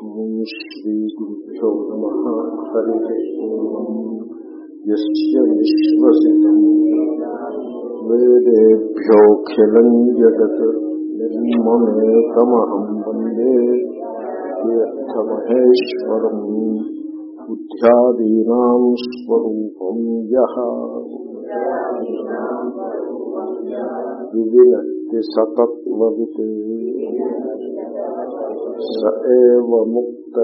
ఓం శ్రీ గురుభ్యో నమ హరి ఓం యస్య విశ్వసితం వేదేభ్యోఖిలం జగత్ నిర్మమేకమహం వందే తీర్థమహేశ్వరం బుద్ధ్యాదీనాం స్వరూపం యః వివినక్తి స ఏవ ముక్త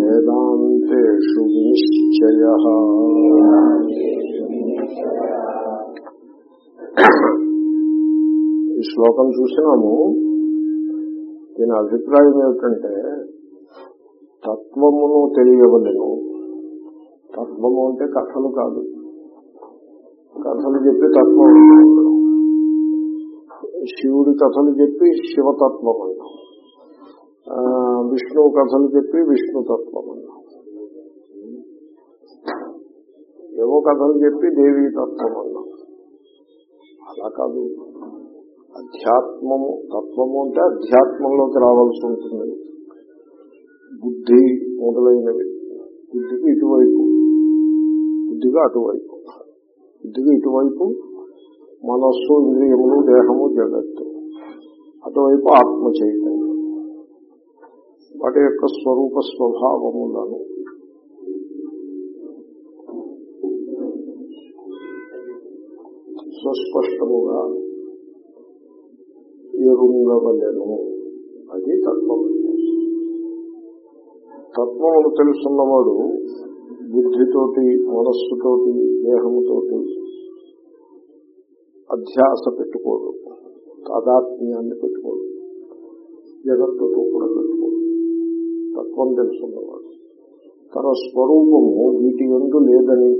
వేదాంతేషు నిశ్చయ ఈ శ్లోకం చూసినాము. దీని అభిప్రాయం ఏమిటంటే తత్వమును తెలియవలను. తత్వము అంటే కథలు కాదు. కథలు చెప్పి తత్వం. శివుడి కథలు చెప్పి శివతత్వం అన్నాం ఆ, విష్ణువు కథలు చెప్పి విష్ణుతత్వం అన్నాం ఏవో కథలు చెప్పి దేవీ తత్వం అన్నాం అలా కాదు. అధ్యాత్మము తత్వము అంటే అధ్యాత్మంలోకి రావాల్సి ఉంటుంది. బుద్ధి మొదలైనవి. బుద్ధికి ఇటువైపు. బుద్ధిగా అటువైపు. బుద్ధికి ఇటువైపు మనస్సు ఇంద్రియములు దేహము జగత్తు. అటువైపు ఆత్మ చైతన్యం. వాటి యొక్క స్వరూప స్వభావములను. స్వస్పష్టముగా ఎరుంగవలను అది తత్వం తత్వమును తెలుసున్నవాడు బుద్ధితోటి మనస్సుతోటి దేహముతోటి అధ్యాస పెట్టుకోడు తాదాత్మ్యాన్ని పెట్టుకోడు జగత్తుతో కూడా పెట్టుకోడు తత్వం తెలుసున్నవాడు తన స్వరూపము వీటి ఎందు లేదని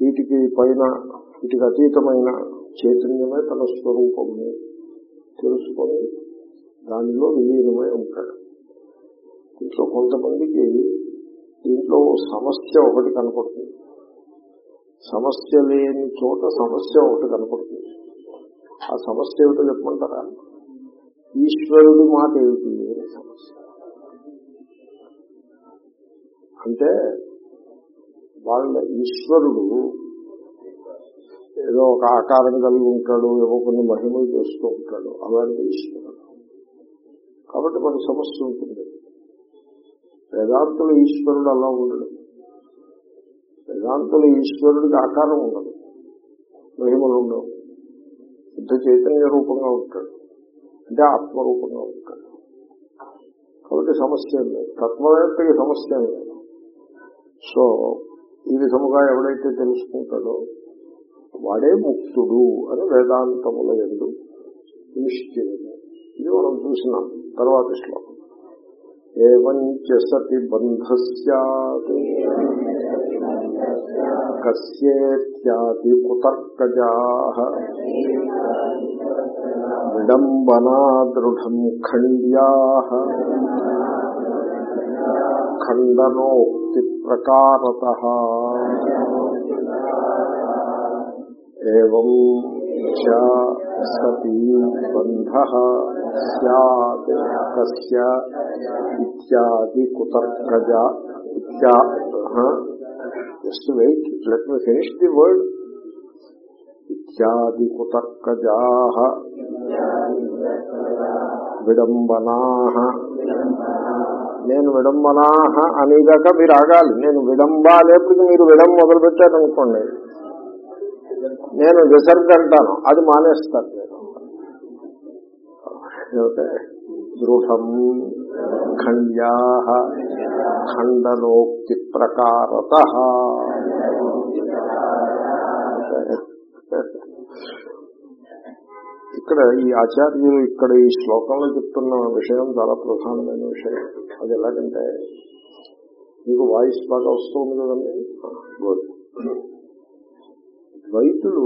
వీటికి పైన వీటికి అతీతమైన చైతన్యమే తన స్వరూపము. తెలుసుకొని దానిలో విలీనమై ఉంటాడు. దీంట్లో కొంతమందికి దీంట్లో సమస్య ఒకటి కనపడుతుంది. సమస్య లేని చోట సమస్య ఒకటి కనపడుతుంది. ఆ సమస్య ఏమిటో చెప్పమంటారా? ఈశ్వరుడి మాట ఏమిటి? అనే సమస్య అంటే వాళ్ళ ఈశ్వరుడు ఏదో ఒక ఆకారం కలిగి ఉంటాడు ఏవో కొన్ని మహిమలు చేస్తూ ఉంటాడు. అలాంటి ఈశ్వరుడు. కాబట్టి మన సమస్య ఉంటుంది. వేదాంతులు ఈశ్వరుడు అలా ఉండడు. వేదాంతుల ఈశ్వరుడికి ఆకారం ఉండదు. మహిమలు ఉండవు శుద్ధ చైతన్య రూపంగా ఉంటాడు. అంటే ఆత్మరూపంగా ఉంటాడు. కాబట్టి సమస్య ఏం లేదు. తత్వవేత్తకి సమస్య ఏం లేదు. సో ఈ విధముగా ఎవడైతే తెలుసుకుంటాడో వాడే ముక్తుడు అని వేదాంతముల ఎందు నిశ్చయము ఇది మనం చూసినాం తర్వాత శ్లోకం. ఏవంచ సతి బంధ సత్ కస్యేత్యాది కుతర్కజా విడంబనా దృఢం ఖండ్యా ఖండనోక్తి ప్రకారత ఏం సతీ బంధ సత్ కస్య ఇత్యాది కుతర్కజ ఇత్యా just wait let me finish the word ఇత్యాది కుతర్కజా విడంబనా నేను విడంబనా అనేదాకా మీరు ఆగాలి. నేను విడంబ అనేప్పటికీ మీరు విడం మొదలు పెట్టారనుకోండి నేను విసర్గ అంటాను. అది మానేస్తాను నేను దృఢం ఖండ్యా ఖండనోక్తి ప్రకారత ఇక్కడ ఈ ఆచార్యులు ఇక్కడ ఈ శ్లోకంలో చెప్తున్న విషయం చాలా ప్రధానమైన విషయం. అది ఎలాగంటే మీకు వాయిస్ బాగా వస్తుంది కదండి? గుడ్ ద్వైతులు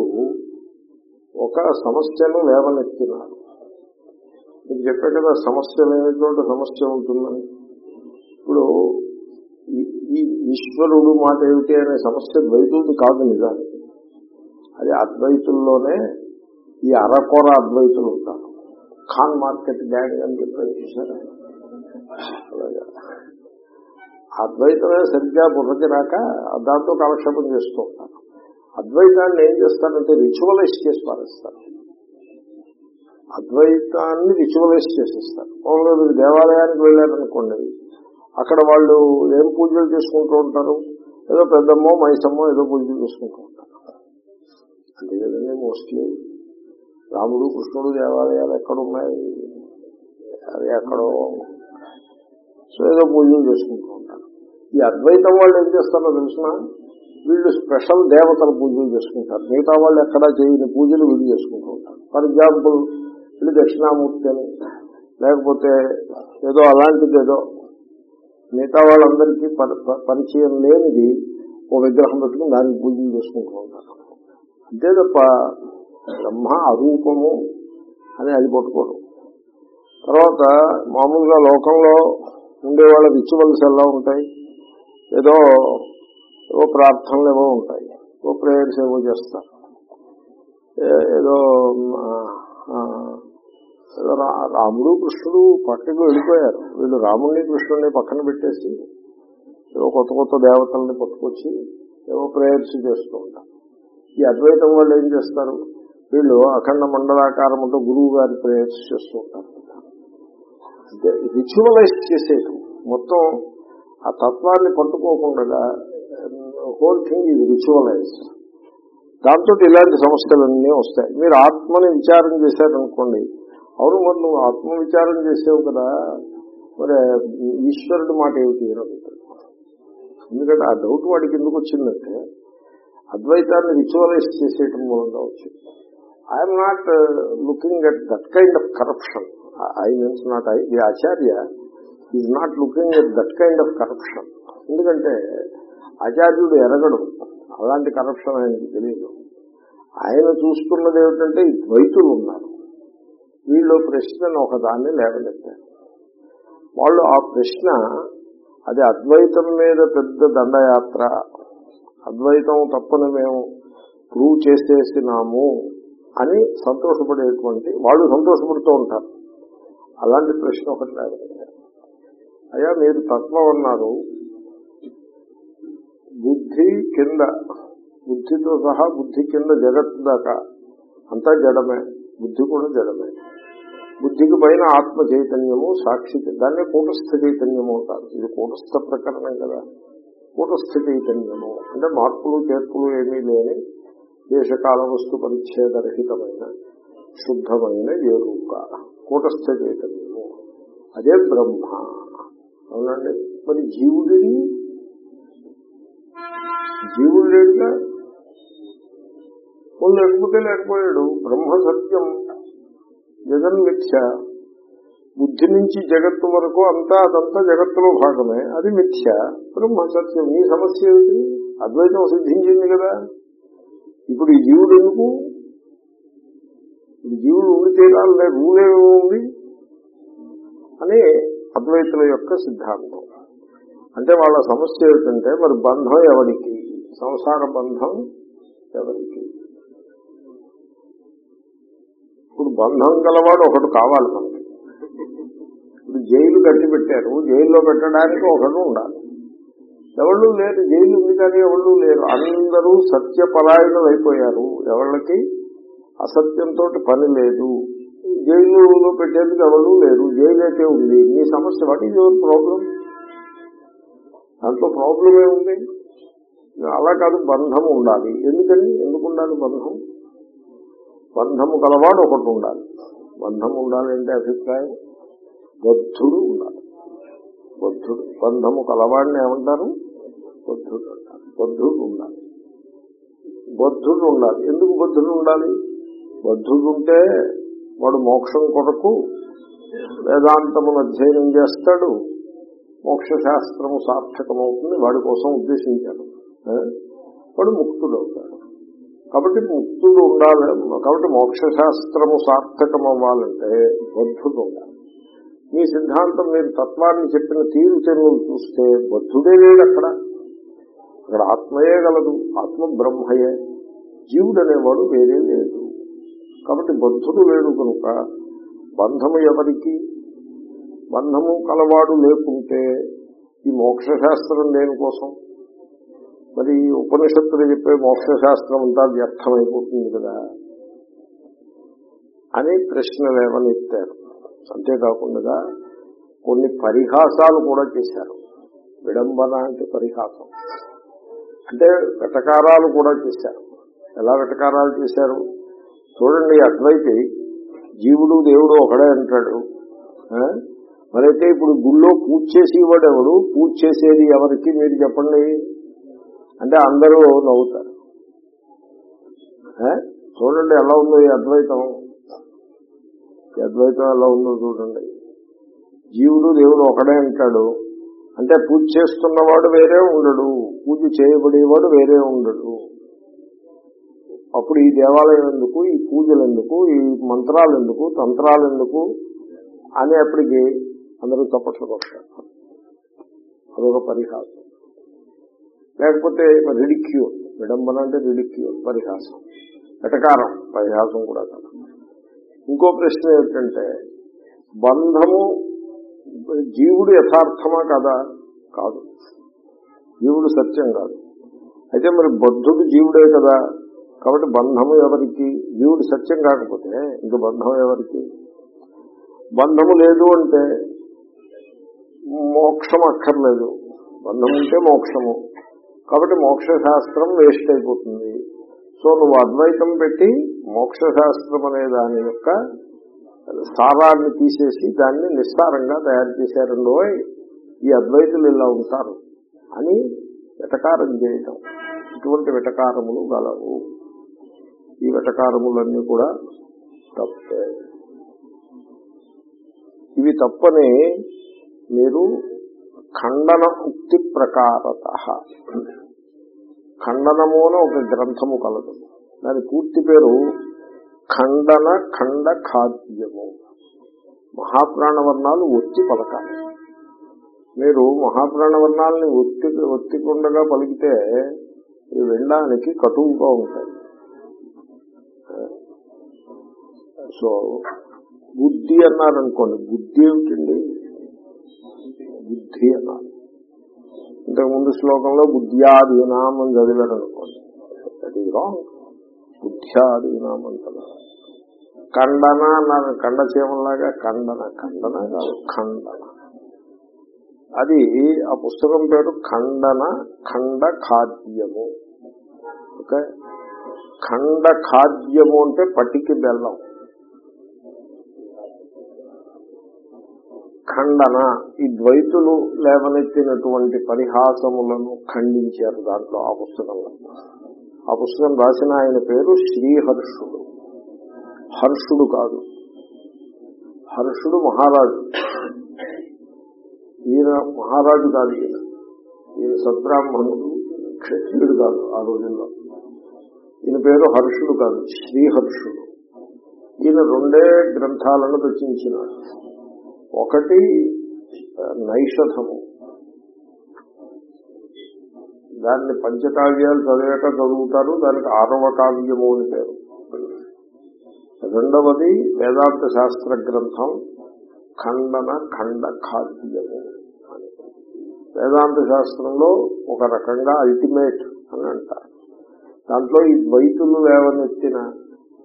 ఒక సమస్యను లేవనెత్తినారు. మీకు చెప్పే కదా సమస్య లేనటువంటి సమస్య ఉంటుందని. ఇప్పుడు ఈ- ఈ ఈశ్వరుడు మాట ఏమిటి అనే సమస్య ద్వైతుడు కాదు నిజానికి. అది అద్వైతుల్లోనే ఈ అరకొర అద్వైతులు ఉంటారు. ఖాన్ మార్కెట్ గ్యాంగ్ అని చెప్పారు చూసారు అద్వైతమే సరిగ్గా బుర్రకి రాక దాంతో కాలక్షేపం చేస్తూ ఉంటారు. అద్వైతాన్ని ఏం చేస్తారంటే రిచువలైజ్ చేసి పారేస్తారు. అద్వైతాన్ని రిచువలైజ్ చేసేస్తారు. మామూలుగా దేవాలయానికి వెళ్ళారనుకోండి అక్కడ వాళ్ళు ఏం పూజలు చేసుకుంటూ ఉంటారు? ఏదో పెద్దమ్మో మైసమ్మో ఏదో పూజలు చేసుకుంటూ ఉంటారు. అంతే కదండి మోస్ట్లీ రాముడు కృష్ణుడు దేవాలయాలు ఎక్కడున్నాయి? అవి ఎక్కడో సో ఏదో పూజలు చేసుకుంటూ ఉంటారు. ఈ అద్వైతం వాళ్ళు ఏం చేస్తారో తెలిసిన వీళ్ళు స్పెషల్ దేవతల పూజలు చేసుకుంటారు. మిగతా వాళ్ళు ఎక్కడా చేయని పూజలు వీళ్ళు చేసుకుంటూ ఉంటారు. ఫర్ ఎగ్జాంపుల్ వీళ్ళు దక్షిణామూర్తి అని లేకపోతే ఏదో అలాంటిది ఏదో మిగతా వాళ్ళందరికీ పరి- పరిచయం లేనిది ఓ విగ్రహం పెట్టుకుని దానికి పూజలు చేసుకుంటూ ఉంటారు. అంతే తప్ప బ్రహ్మ అరూపము అని అది పట్టుకోడు. తర్వాత మామూలుగా లోకంలో ఉండే వాళ్ళ రిచువల్స్ ఎలా ఉంటాయి? ఏదో ఏవో ప్రార్థనలు ఏవో ఉంటాయి. ఓ ప్రేయర్స్ ఏవో చేస్తారు. ఏ- ఏదో రాముడు కృష్ణుడు పక్కకు వెళ్ళిపోయారు. వీళ్ళు రాముడిని కృష్ణుడిని పక్కన పెట్టేసి ఏవో కొత్త కొత్త దేవతల్ని పట్టుకొచ్చి ఏవో ప్రేయర్స్ చేస్తూ ఉంటారు ఈ అద్వైతం వాళ్ళు ఏం చేస్తారు? వీళ్ళు అఖండ మండలాకారంతో గురువు గారి ప్రేయర్స్ చేస్తూ ఉంటారు రిచువలైజ్ చేసేయటం. మొత్తం ఆ తత్వాన్ని పట్టుకోకుండా హోల్ థింగ్ ఇది రిచువలైజ్ దాంతో ఇలాంటి సమస్యలన్నీ వస్తాయి. మీరు ఆత్మని విచారం చేశారనుకోండి అవును మరి నువ్వు ఆత్మవిచారం చేసావు కదా. మరి ఈశ్వరుడు మాట ఏమిటి? అని ఎందుకంటే ఆ డౌట్ వాడికి ఎందుకు వచ్చిందంటే అద్వైతాన్ని రిచువలైజ్ చేసేయటం మూలంగా వచ్చింది. I'm not looking at that kind of corruption I means not I the Acharya is not looking at that kind of corruption ఎందుకంటే ఆచార్యుడు ఎరగడు. అలాంటి కరప్షన్ ఆయనకి తెలియదు. ఆయన చూస్తున్నది ఏమిటంటే ఈ ద్వైతులు ఉన్నారు. వీళ్ళు ప్రశ్నను ఒకదాన్ని లేవనెత్తారు వాళ్ళు ఆ ప్రశ్న అది అద్వైతం మీద పెద్ద దండయాత్ర అద్వైతం తప్పని మేము ప్రూవ్ చేసేసినాము అని సంతోషపడేటువంటి వాళ్ళు సంతోషపడుతూ ఉంటారు. అలాంటి ప్రశ్న ఒకటి లేవనెత్తారు అయ్యా మీరు తత్వం అన్నారు బుద్ధి కింద బుద్ధితో సహా బుద్ధి కింద జగత్తు దాకా అంతా జడమే బుద్ధి కూడా జడమే. బుద్ధికి పైన ఆత్మ చైతన్యము సాక్షి దాన్నే కూటస్థ చైతన్యము అంటారు. ఇది కూటస్థ ప్రకరణం కదా. కూటస్థ చైతన్యము. అంటే మార్పులు చేర్పులు ఏమీ లేని దేశకాల వస్తు పరిచ్ఛేదరహితమైన శుద్ధమైన ఏరుక కూటస్థ చైతన్యము. అదే బ్రహ్మ. అవునండి? మరి జీవుడిని? జీవుడు లేడుగా ముందు లేకపోతే లేకపోయాడు. బ్రహ్మ సత్యం జగన్మిథ్య. బుద్ధి నుంచి జగత్తు వరకు అంతా అదంతా జగత్తులో భాగమే అది మిథ్య. బ్రహ్మ సత్యం నీ సమస్య ఏమిటి? అద్వైతం సిద్ధించింది కదా. ఇప్పుడు ఈ జీవుడు ఎందుకు? ఇప్పుడు జీవుడు ఉండి తీరాలనే రూలేమో ఉంది? అని అద్వైతుల యొక్క సిద్ధాంతం. అంటే వాళ్ళ సమస్య ఏమిటంటే మరి బంధం ఎవరికి? సంసార బంధం ఎవరికి ఇప్పుడు బంధం గలవాడు ఒకడు కావాలి మనకి. ఇప్పుడు జైలు కట్టి పెట్టారు జైల్లో పెట్టడానికి ఒకడు ఉండాలి. ఎవళ్ళు లేరు జైలు ఉంది కానీ ఎవళ్ళు లేరు. అందరూ సత్యపరాయణులు అయిపోయారు. ఎవళ్ళకి? అసత్యంతో పని లేదు. జైలులో పెట్టేందుకు ఎవరు లేరు. జైలు అయితే ఉంది. మీ సమస్య వాట్ ఈజ్ యువర్ ప్రాబ్లం దాంట్లో ప్రాబ్లం ఏముంది? అలా కాదు బంధం ఉండాలి. ఎందుకని? ఎందుకు ఉండాలి బంధం? బంధము కలవాడు ఒకటి ఉండాలి. బంధం ఉండాలి అంటే అభిప్రాయం? బద్ధుడు ఉండాలి. బద్ధుడు బంధము కలవాడిని ఏమంటారు? బద్ధుడు అంటారు. బద్ధుడు ఉండాలి. బద్ధుడు ఉండాలి. ఎందుకు బద్ధుడు ఉండాలి? బద్ధుడు ఉంటే వాడు మోక్షం కొరకు వేదాంతమును అధ్యయనం చేస్తాడు. మోక్ష శాస్త్రము సార్థకమవుతుంది. వాడి కోసం ఉద్దేశించాడు. వాడు ముక్తుడు అవుతాడు కాబట్టి ముక్తుడు ఉండాలి. కాబట్టి మోక్షశాస్త్రము సార్థకం అవ్వాలంటే బద్ధుడు ఉండాలి. మీ సిద్ధాంతం మీరు తత్వాన్ని చెప్పిన తీరు చెరువులు చూస్తే బద్ధుడే లేడు అక్కడ. అక్కడ ఆత్మయే గలదు ఆత్మ బ్రహ్మయే జీవుడు అనేవాడు వేరే లేదు. కాబట్టి బద్ధుడు లేడు కనుక బంధము ఎవరికి? బంధము కలవాడు లేకుంటే ఈ మోక్షశాస్త్రం దేనికోసం? మరి ఈ ఉపనిషత్తులు చెప్పే మోక్షశాస్త్రం అంతా వ్యర్థమైపోతుంది కదా అని ప్రశ్నలు ఏమనిస్తారు అంతేకాకుండా కొన్ని పరిహాసాలు కూడా చేశారు. విడంబన అంటే పరిహాసం. అంటే వెటకారాలు కూడా చేశారు. ఎలా వెటకారాలు చేశారు? చూడండి అట్లయితే జీవుడు దేవుడు ఒకడే అంటాడు. మరైతే ఇప్పుడు గుళ్ళో పూజ చేసేవాడు ఎవడు పూజ చేసేది ఎవరికి? మీరు చెప్పండి. అంటే అందరూ నవ్వుతారు. చూడండి ఎలా ఉందో ఈ అద్వైతం. ఈ అద్వైతం ఎలా ఉందో చూడండి. జీవుడు దేవుడు ఒకడే అంటాడు. అంటే పూజ చేస్తున్నవాడు వేరే ఉండడు. పూజ చేయబడేవాడు వేరే ఉండడు. అప్పుడు ఈ దేవాలయం ఎందుకు ఈ పూజలు ఎందుకు ఈ మంత్రాలు ఎందుకు తంత్రాలు ఎందుకు అనేప్పటికీ అందరూ చప్పట్లు కొట్టారు అదొక పరిహాసం. లేకపోతే రిడిక్యూర్ విడంబన అంటే రిడిక్యూర్ పరిహాసం. ఎటకారం పరిహాసం కూడా కాదు. ఇంకో ప్రశ్న ఏమిటంటే బంధము జీవుడు యథార్థమా కదా? కాదు. జీవుడు సత్యం కాదు. అయితే మరి బద్ధుడు జీవుడే కదా? కాబట్టి బంధము ఎవరికి? జీవుడు సత్యం కాకపోతే ఇంక బంధం ఎవరికి? బంధము లేదు అంటే మోక్షం అక్కర్లేదు. బంధం ఉంటే మోక్షము. కాబట్టి మోక్షశాస్త్రం వేస్ట్ అయిపోతుంది. సో నువ్వు అద్వైతం పెట్టి మోక్షశాస్త్రం అనే దాని యొక్క సారాన్ని తీసేసి దాన్ని నిస్సారంగా తయారు చేశారండో ఈ అద్వైతులు ఇలా ఉంటారు అని వెటకారం చేయటం. ఇటువంటి వెటకారములు గలవు. ఈ వెటకారములన్నీ కూడా తప్పే. ఇవి తప్పని మీరు ఖండన ఉక్తి ప్రకారత. ఖండనము అని ఒక గ్రంథము కలదు. దాని పూర్తి పేరు ఖండన ఖండ ఖాద్యము. మహాప్రాణవర్ణాలు ఒత్తి పలకాలి. మీరు మహాప్రాణవర్ణాలని ఒత్తి ఒత్తికుండగా పలికితే ఇవి వినడానికి కటువుగా ఉంటాయి. సో బుద్ధి అన్నారనుకోండి బుద్ధి ఏమిటండి? బుద్ధి అన్నారు ఇంతకుముందు శ్లోకంలో బుద్ధ్యాదీనాం అని చదివారు అనుకోండి దట్ ఈజ్ రాంగ్ అంటున్నారు ఖండన అన్నారు. కండ చీమలాగా ఖండన ఖండన కాదు ఖండన. అది ఆ పుస్తకం పేరు ఖండన ఖండ ఖాద్యము ఓకే ఖండ ఖాద్యము అంటే పటికి బెల్లం. ఖండన ఈ ద్వైతులు లేవనెత్తినటువంటి పరిహాసములను ఖండించారు దాంట్లో ఆ పుస్తకంలో. ఆ పుస్తకం రాసిన ఆయన పేరు శ్రీహర్షుడు. హర్షుడు కాదు. హర్షుడు మహారాజు. ఈయన మహారాజు కాదు ఈయన. ఈయన సద్బ్రాహ్మణుడు క్షత్రియుడు కాదు ఆ రోజుల్లో. ఈయన పేరు హర్షుడు కాదు శ్రీహర్షుడు. ఈయన రెండే గ్రంథాలను రచించినాడు. ఒకటి నైషధము. దాన్ని పంచకావ్యాలు చదివాక చదువుతారు దానికి ఆరవ కావ్యము అని పేరు. రెండవది వేదాంత శాస్త్ర గ్రంథం ఖండన ఖండ ఖాద్యము. వేదాంత శాస్త్రంలో ఒక రకంగా అల్టిమేట్ అని అంటారు. దాంట్లో ఈ ద్వైతులు లేవనెత్తిన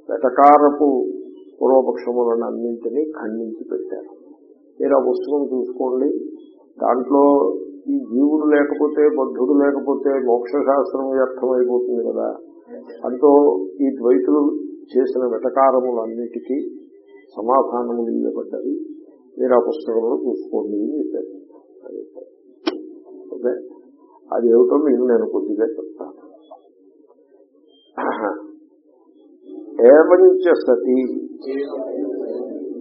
వెటకారపు పూర్వపక్షములను అన్నింటినీ ఖండించి పెట్టారు. మీరు ఆ పుస్తకం చూసుకోండి. దాంట్లో ఈ జీవుడు లేకపోతే బద్ధుడు లేకపోతే మోక్ష శాస్త్రం వ్యర్థమైపోతుంది కదా. అంటూ ఈ ద్వైతులు చేసిన వెటకారములన్నిటికీ సమాధానములు ఇవ్వబడ్డవి మీరు ఆ పుస్తకంలో చూసుకోండి అని చెప్పారు. ఓకే? అది ఏమిటో మీకు నేను కొద్దిగా చెప్తాను. ఏవంచ సతి?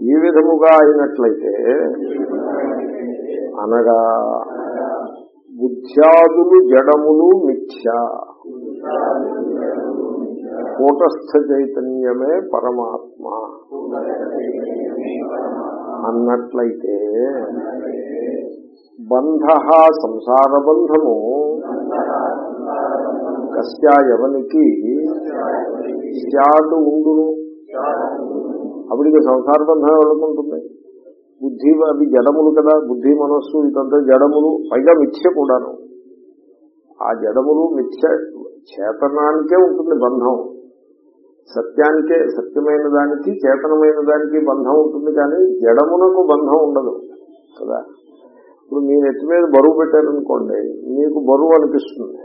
ఈ విధముగా అయినట్లయితే అనగా బుద్ధ్యాదులు జడములు మిథ్య. కూటస్థ చైతన్యమే పరమాత్మ అన్నట్లయితే బంధ సంసార బంధము కస్యా ఎవనికి స్యాటు ఉండును. అప్పుడు ఇక సంసార బంధం ఎవరుకుంటుంది? బుద్ధి అవి జడములు కదా బుద్ధి మనస్సు ఇదంతా జడములు పైగా మిథ్య కూడాను. ఆ జడములు మిథ్య చేతనానికే ఉంటుంది బంధం. సత్యానికే సత్యమైన దానికి చేతనమైన దానికి బంధం ఉంటుంది కానీ జడమునకు బంధం ఉండదు కదా. ఇప్పుడు మీ నెత్తి మీద బరువు పెట్టారనుకోండి మీకు బరువు అనిపిస్తుంది.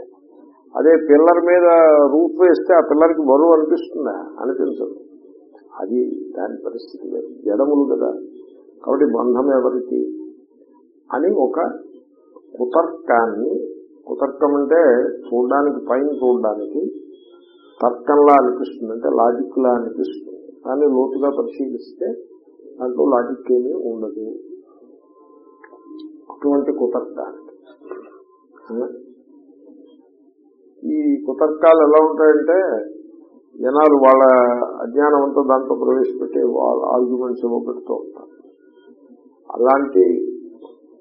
అదే పిల్లర్ మీద రూఫ్ వేస్తే ఆ పిల్లర్కి బరువు అనిపిస్తుందా? అనిపించదు. అది దాని పరిస్థితి లేదు జడములు కదా. కాబట్టి బంధం ఎవరికి? అని ఒక కుతర్కాన్ని కుతర్కం అంటే చూడడానికి పైన చూడడానికి తర్కంలా అనిపిస్తుంది అంటే లాజిక్ లా అనిపిస్తుంది. కానీ లోతుగా పరిశీలిస్తే దాంట్లో లాజిక్ ఏమీ ఉండదు. అటువంటి కుతర్కానికి. ఈ కుతర్కాలు ఎలా ఉంటాయంటే జనాలు వాళ్ళ అజ్ఞానం అంతా దాంట్లో ప్రవేశపెట్టి వాళ్ళ ఆర్గ్యుమెంట్స్ ఏవో పెడుతూ ఉంటారు. అలాంటి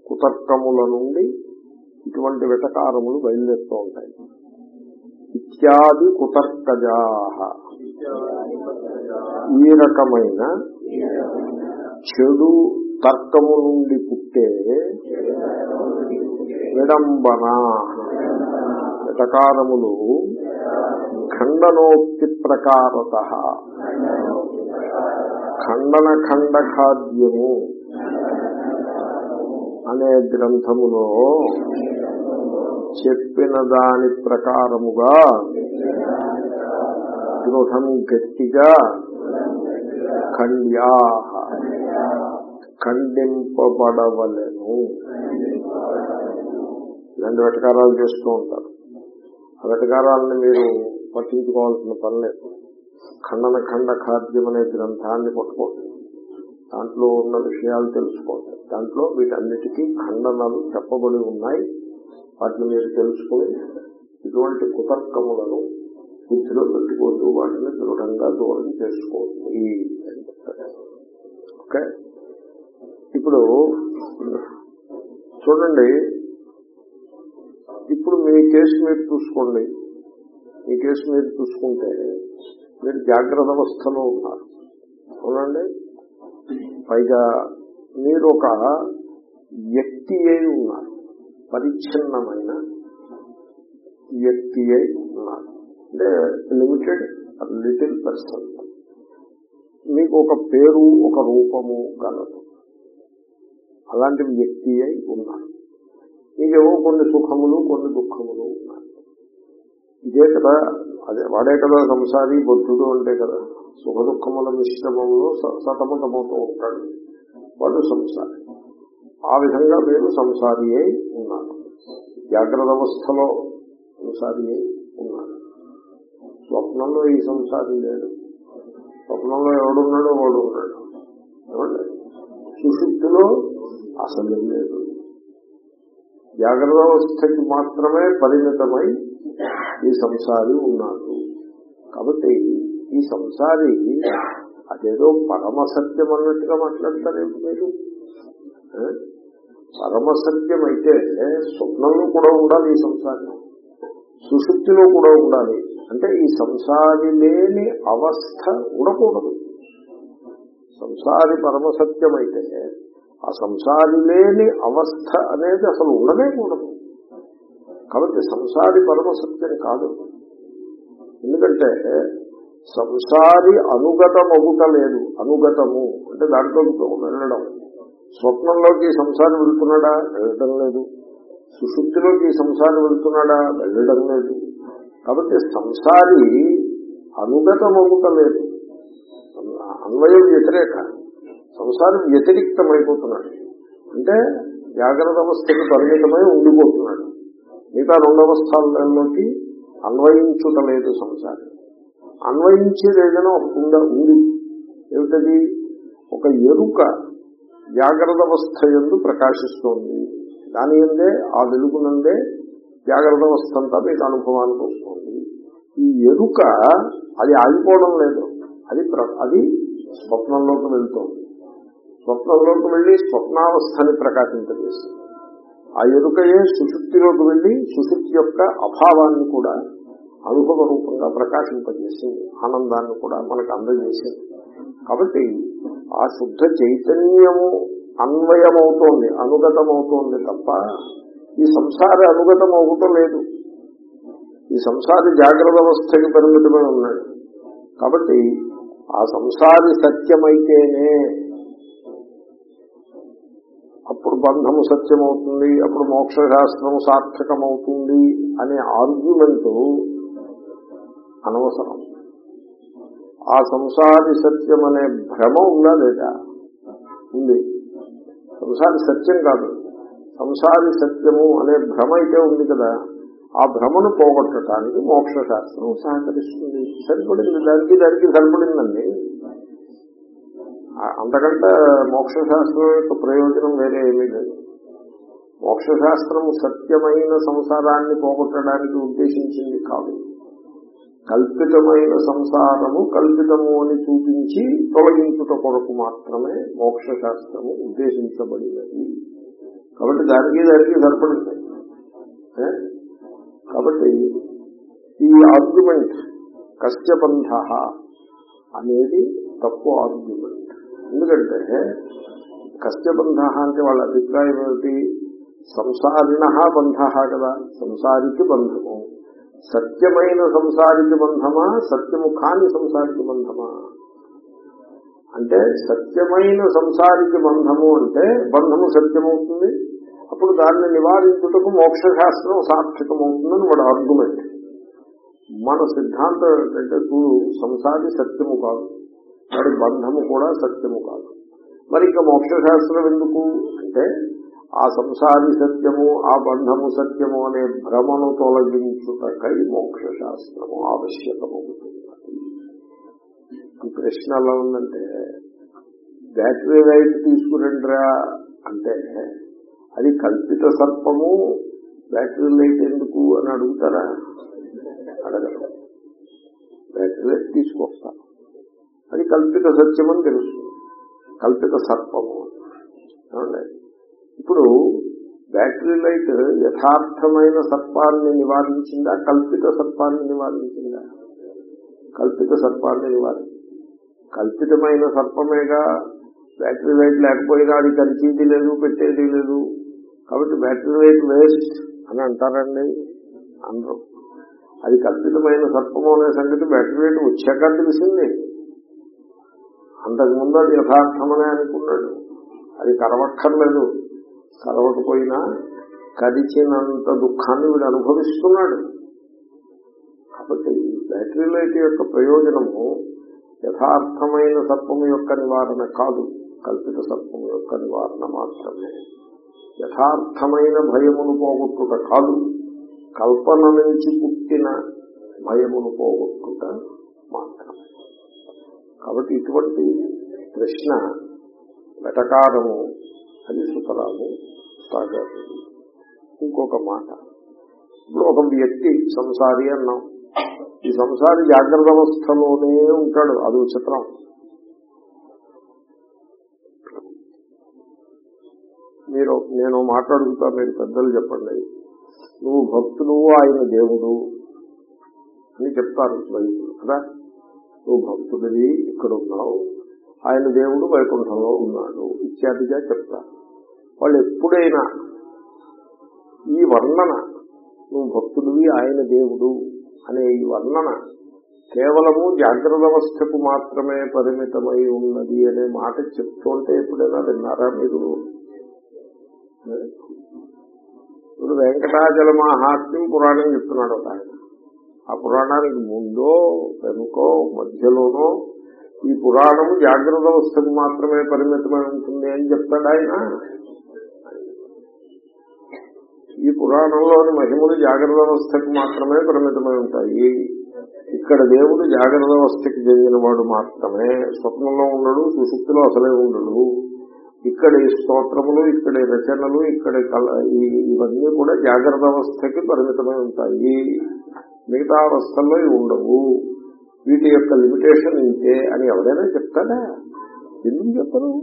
కుతర్కముల నుండి ఇటువంటి వెటకారములు బయలుదేరుతూ ఉంటాయి. ఇత్యాది కుతర్కజాహ. ఈ రకమైన చెడు తర్కము నుండి పుట్టే విడంబన. వెటకారములు ఖండనోక్తి ప్రకారత ఖండన ఖండ ఖాద్యము అనే గ్రంథములో చెప్పిన దాని ప్రకారముగా దృఢం గట్టిగా ఖండ్యా ఖండింపబడవలను. ఇలాంటి వెటకారాలు చేస్తూ ఉంటారు. ఆ వెటకారాలను మీరు పట్టించుకోవాల్సిన పని లేదు. ఖండన ఖండ ఖాద్యం అనే గ్రంథాన్ని పట్టుకోండి. దాంట్లో ఉన్న విషయాలు తెలుసుకోండి. దాంట్లో వీటన్నిటికీ ఖండనలు చెప్పబడి ఉన్నాయి. వాటిని మీరు తెలుసుకుని ఇటువంటి కుతర్కములను బుద్ధిలో పెట్టుకోవద్దు వాటిని దృఢంగా దూరం చేసుకోండి ఓకే? ఇప్పుడు చూడండి ఇప్పుడు మీ కేసు మీరు చూసుకోండి. ఈ కేసు మీరు చూసుకుంటే మీరు జాగ్రత్త అవస్థలో ఉన్నారు. అవునండి? పైగా మీరు ఒక వ్యక్తి అయి ఉన్నారు. పరిచ్ఛిన్నమైన వ్యక్తి అయి ఉన్నారు. అంటే లిమిటెడ్ లిటిల్ పర్సన్ మీకు ఒక పేరు ఒక రూపము కలదు. అలాంటి వ్యక్తి అయి ఉన్నారు. మీకేవో కొన్ని సుఖములు కొన్ని దుఃఖములు ఇదే కదా. అదే వాడే కదా సంసారి బుద్ధుడు అంటే కదా. సుఖ దుఃఖముల మిశ్రమంలో సతమతమవుతూ ఉంటాడు వాడు సంసారి. ఆ విధంగా మీరు సంసారి అయి ఉన్నారు జాగ్రత్త అవస్థలో సంసారి అయి ఉన్నారు స్వప్నంలో ఈ సంసారి లేడు. స్వప్నంలో ఎవడున్నాడో వాడు ఉన్నాడు. ఏమండి? సుశుద్ధిలో అసలు లేదు. జాగ్రత్త అవస్థకి మాత్రమే పరిమితమై ఈ సంసారి ఉన్నాడు. కాబట్టి ఈ సంసారి అదేదో పరమ సత్యం అన్నట్టుగా మాట్లాడతారేమి మీరు? పరమ సత్యం అయితే స్వప్నంలో కూడా ఉండాలి ఈ సంసారం సుశుక్తిలో కూడా ఉండాలి. అంటే ఈ సంసారి లేని అవస్థ ఉండకూడదు. సంసారి పరమ సత్యం అయితే ఆ సంసారి లేని అవస్థ అనేది అసలు ఉండనే కూడదు కాబట్టి సంసారి పరమ సత్యం కాదు. ఎందుకంటే సంసారి అనుగతం లేదు అనుగతము అంటే దాంట్లో వెళ్ళడం. స్వప్నంలోకి సంసారం వెళ్తున్నాడా? వెళ్ళడం లేదు. సుశుద్ధిలోకి సంసారం వెళ్తున్నాడా? వెళ్ళడం లేదు. కాబట్టి సంసారి అనుగతం లేదు అన్వయం వ్యతిరేక. సంసారం వ్యతిరిక్తమైపోతున్నాడు. అంటే జాగ్రత్త అవస్థకి పరిమితమై ఉండిపోతున్నాడు. మిగతా రెండవ స్థానంలోకి అన్వయించుటలేదు సంసారం. అన్వయించేది ఏదైనా కుండ ఉంది. ఏమిటది? ఒక ఎరుక జాగ్రత్త అవస్థ ఎందు ప్రకాశిస్తోంది. దాని ఎందే ఆ వెలుగునందే జాగ్రత్త అవస్థ అంతా మీకు అనుభవానికి వస్తుంది. ఈ ఎరుక అది ఆగిపోవడం లేదు. అది అది స్వప్నంలోకి వెళ్తోంది. స్వప్నంలోకి వెళ్ళి స్వప్నావస్థని ప్రకాశింపజేస్తుంది. ఆ ఎరుకయే సుశుక్తిలోకి వెళ్ళి సుశుక్తి యొక్క అభావాన్ని కూడా అనుభవ రూపంగా ప్రకాశింపజేసింది ఆనందాన్ని కూడా మనకు అందజేసింది. కాబట్టి ఆ శుద్ధ చైతన్యము అన్వయమవుతోంది అనుగతమవుతోంది తప్ప ఈ సంసార అనుగతం అవ్వటం లేదు. ఈ సంసారి జాగ్రత్త అవస్థకి పరిమితమై ఉన్నాడు. కాబట్టి ఆ సంసారి సత్యమైతేనే అప్పుడు బంధము సత్యమవుతుంది అప్పుడు మోక్షశాస్త్రం సార్థకమవుతుంది అనే ఆర్గ్యుమెంట్ అనవసరం. ఆ సంసారి సత్యం అనే భ్రమ ఉందా లేదా ఉంది. సంసారి సత్యం కాదు. సంసారి సత్యము అనే భ్రమ అయితే ఉంది కదా. ఆ భ్రమను పోగొట్టడానికి మోక్షశాస్త్రం సహకరిస్తుంది. సరిపడింది. దానికి దానికి సరిపడిందండి. అంతకంటే మోక్షశాస్త్రం యొక్క ప్రయోజనం వేరే ఏమీ లేదు. మోక్షశాస్త్రం సత్యమైన సంసారాన్ని పోగొట్టడానికి ఉద్దేశించింది కాదు. కల్పితమైన సంసారము కల్పితము అని చూపించి తొలగించుట కొరకు మాత్రమే మోక్షశాస్త్రము ఉద్దేశించబడినది. కాబట్టి దానికి దానికి సరిపడింది. కాబట్టి ఈ ఆర్గ్యుమెంట్ కశ్యబంధ అనేది తప్పు ఆర్గ్యుమెంట్ ఎందుకంటే కష్టబంధ అంటే వాళ్ళ అభిప్రాయం ఏమిటి? సంసారిణ బంధ కదా సంసారికి బంధము. సత్యమైన సంసారికి బంధమా సత్యము కాని సంసారికి బంధమా? అంటే సత్యమైన సంసారికి బంధము అంటే బంధము సత్యమవుతుంది. అప్పుడు దాన్ని నివారించుటకు మోక్షశాస్త్రం సార్థకమవుతుందని వాడు ఆర్గ్యుమెంట్. మన సిద్ధాంతం ఏంటంటే చూడు సంసారి సత్యము కాదు. వాడి బంధము కూడా సత్యము కాదు. మరి ఇంకా మోక్షశాస్త్రం ఎందుకు? అంటే ఆ సంసారి సత్యము ఆ బంధము సత్యము అనే భ్రమను తొలగించుటకై మోక్షశాస్త్రము ఆవశ్యకమవుతుంది. ఈ ప్రశ్న ఎలా ఉందంటే బ్యాటరీ లైట్ తీసుకురండిరా అంటే అది కల్పిత సర్పము బ్యాటరీ లైట్ ఎందుకు అని అడుగుతారా? అడగరు. బ్యాటరీ లైట్ తీసుకొస్తాను. అది కల్పిత సత్యం అని తెలుస్తుంది. కల్పిత సర్పము ఏమండి? ఇప్పుడు బ్యాటరీ లైట్ యథార్థమైన సర్పాన్ని నివారించిందా? కల్పిత సర్పాన్ని నివారించిందా? కల్పిత సర్పాన్ని నివారించింది? కల్పితమైన సర్పమేగా బ్యాటరీ లైట్ లేకపోయినా అది కలిసేది లేదు పెట్టేది లేదు. కాబట్టి బ్యాటరీ లైట్ వేస్ట్ అని అంటారండి అందరూ. అది కల్పితమైన సర్పము అనే సంగతి బ్యాటరీ లైట్ వచ్చాక తెలిసింది. అంతకుముందు అది యథార్థమనే అనుకున్నాడు. అది కరవక్కర్లేదు కరవకపోయినా కరిచినంత దుఃఖాన్ని వీడు అనుభవిస్తున్నాడు. కాబట్టి బ్యాటరీ లైట్ యొక్క ప్రయోజనము యథార్థమైన సర్పము యొక్క నివారణ కాదు. కల్పిత సర్పము యొక్క నివారణ మాత్రమే. యథార్థమైన భయమును పోగొట్టుట కాదు. కల్పన నుంచి పుట్టిన భయమును పోగొట్టుట మాత్రమే. కాబట్టి ఇటువంటి ప్రశ్న వెటకారము అది సుతరాము సాగారు. ఇంకొక మాట ఇప్పుడు ఒక వ్యక్తి సంసారి అన్నాం. ఈ సంసారి జాగ్రత్త అవస్థలోనే ఉంటాడు. అది చిత్రం. మీరు నేను మాట్లాడుతా మీరు పెద్దలు చెప్పండి. నువ్వు భక్తులు ఆయన దేవుడు అని చెప్తారు వైద్యులు కదా? నువ్వు భక్తుడివి ఇక్కడ ఉన్నావు. ఆయన దేవుడు వైకుంఠంలో ఉన్నాడు. ఇత్యాదిగా చెప్తారు వాళ్ళు ఎప్పుడైనా ఈ వర్ణన నువ్వు భక్తుడివి ఆయన దేవుడు అనే ఈ వర్ణన కేవలము జాగ్రత్త అవస్థకు మాత్రమే పరిమితమై ఉన్నది అనే మాట చెప్తుంటే ఎప్పుడైనా విన్నారా మీరు? ఇప్పుడు వెంకటాచల మహాత్మ్యం పురాణం చెప్తున్నాడు ఒక ఆయన. ఆ పురాణానికి ముందో వెనుకో మధ్యలోనో ఈ పురాణము జాగ్రత్త అవస్థకు మాత్రమే పరిమితమై ఉంటుంది అని చెప్తాడు ఆయన. ఈ పురాణంలోని మహిమలు జాగ్రత్త అవస్థకు మాత్రమే పరిమితమై ఉంటాయి. ఇక్కడ దేవుడు జాగ్రత్త అవస్థకి చెందినవాడు మాత్రమే స్వప్నంలో ఉండడు సుశుక్తిలో అసలే ఉండడు. ఇక్కడ ఈ స్తోత్రములు ఇక్కడ రచనలు ఇక్కడ ఇవన్నీ కూడా జాగ్రత్త అవస్థకి పరిమితమై ఉంటాయి. మిగతా అవస్థల్లో ఇవి ఉండవు. వీటి యొక్క లిమిటేషన్ ఇంతే అని ఎవరైనా చెప్తాడా ఎందుకు చెప్పరు?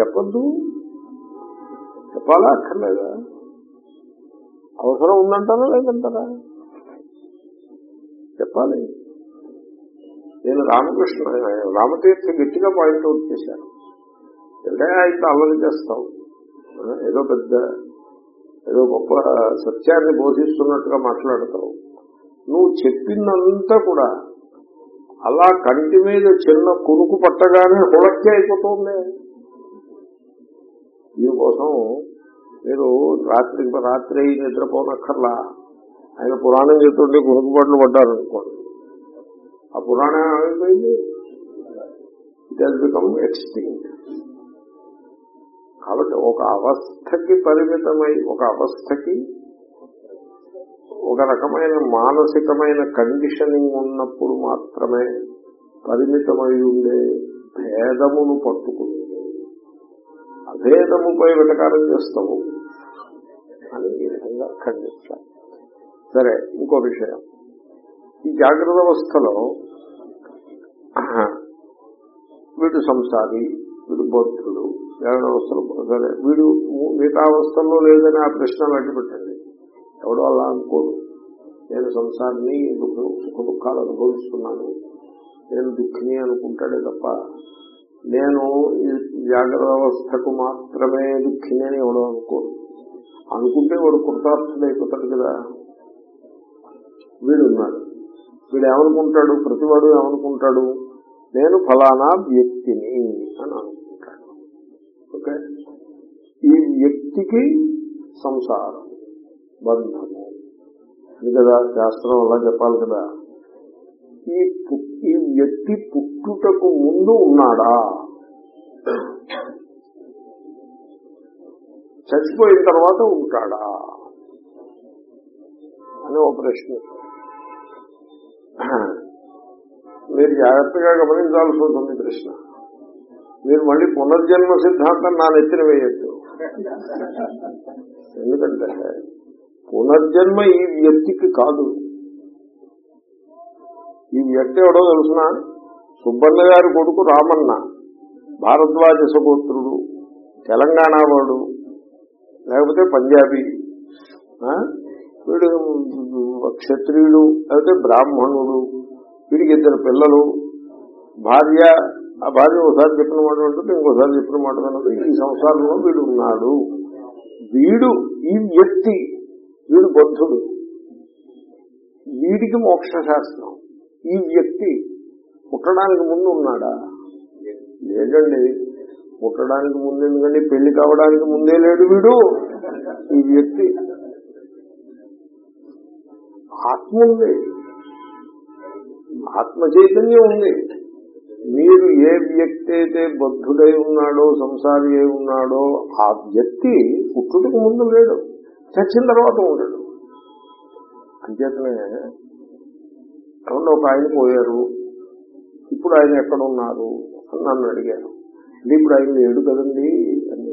చెప్పద్దు. చెప్పాలా? అక్కర్లేదా? అవసరం ఉందంటారా లేదంటారా? చెప్పాలి. నేను రామకృష్ణ రామతీర్థ గట్టిగా పాయింట్అవుట్ చేశాను. అంటే అయితే అల్లరి చేస్తావు? ఏదో పెద్ద ఏదో గొప్ప సత్యాన్ని బోధిస్తున్నట్టుగా మాట్లాడతావు. నువ్వు చెప్పిందంతా కూడా అలా కంటి మీద చిన్న కురుకు పట్టగానే హుళక్కి అయిపోతుంది. దీనికోసం మీరు రాత్రి రాత్రి నిద్రపోనక్కర్లా. ఆయన పురాణం చెప్తుంటే కురుకుపట్లు పడ్డారనుకోండి ఆ పురాణం ఏమైపోయింది ఇట్ హెస్ బికమ్ ఎక్స్టింగ్ కాబట్టి ఒక అవస్థకి పరిమితమై ఒక అవస్థకి ఒక రకమైన మానసికమైన కండిషనింగ్ ఉన్నప్పుడు మాత్రమే పరిమితమై ఉండే భేదమును పట్టుకుంది అభేదముపై వెటకారం చేస్తాము. అని ఈ విధంగా ఖండించాలి. సరే ఇంకో విషయం. ఈ జాగ్రత్త అవస్థలో వీడు సంసారి వీడు బౌద్ధుడు జాగ్రత్త అవస్థలో సరే వీడు మిగతా అవస్థల్లో లేదని ఆ ప్రశ్న అడ్డుపెట్టండి ఎవడో అలా అనుకోడు. నేను సంసారాన్ని సుఖ దుఃఖాలు అనుభవిస్తున్నాను. నేను దుఃఖిని అనుకుంటాడే తప్ప నేను ఈ జాగ్రత్త అవస్థకు మాత్రమే దుఃఖిని అని ఎవడో అనుకోడు. అనుకుంటే వాడు కృతార్థుడైపోతాడు కదా. వీడున్నాడు. వీడు ఏమనుకుంటాడు ప్రతివాడు ఏమనుకుంటాడు? నేను ఫలానా వ్యక్తిని అని అనుకుంటాడు. ఓకే? ఈ వ్యక్తికి సంసారం. బంధము ఇది కదా శాస్త్రం అలా చెప్పాలి కదా. ఈ ఈ వ్యక్తి పుట్టుటకు ముందు ఉన్నాడా? చచ్చిపోయిన తర్వాత ఉంటాడా? అని ఒక ప్రశ్న. మీరు జాగ్రత్తగా గమనించాల్సి ఉంటుంది ప్రశ్న. మీరు మళ్ళీ పునర్జన్మ సిద్ధాంతం నా నెత్తిన వేయద్దు. ఎందుకంటే పునర్జన్మ ఈ వ్యక్తికి కాదు. ఈ వ్యక్తి ఎవడో తెలుసిన? సుబ్బన్న గారి కొడుకు రామన్న భారద్వాజ సగోత్రుడు తెలంగాణ వాడు లేకపోతే పంజాబీ. వీడు క్షత్రియుడు లేకపోతే బ్రాహ్మణుడు వీడికి ఇద్దరు పిల్లలు. భార్య ఆ భార్య ఒకసారి చెప్పిన మాట ఉంటుంది ఇంకోసారి చెప్పిన మాట ఉన్నది ఈ సంసారంలో వీడు ఉన్నాడు. వీడు ఈ వ్యక్తి వీడు బద్ధుడు. వీడికి మోక్ష శాస్త్రం ఈ వ్యక్తి పుట్టడానికి ముందు ఉన్నాడా? లేదండి. పుట్టడానికి ముందు ఎందుకండి? పెళ్ళి కావడానికి ముందే లేడు వీడు. ఈ వ్యక్తి ఆత్మ ఉంది. ఆత్మ చైతన్యం ఉంది. మీరు ఏ వ్యక్తి అయితే బద్ధుడై ఉన్నాడో సంసారి అయి ఉన్నాడో ఆ వ్యక్తి పుట్టుటకు ముందు లేడు. చచ్చిన తర్వాత ఉండడు. అంచేతనే ఎవరో ఒక ఆయన పోయారు. ఇప్పుడు ఆయన ఎక్కడ ఉన్నారు అని నన్ను అడిగాను ఇప్పుడు ఆయన లేడు కదండి అని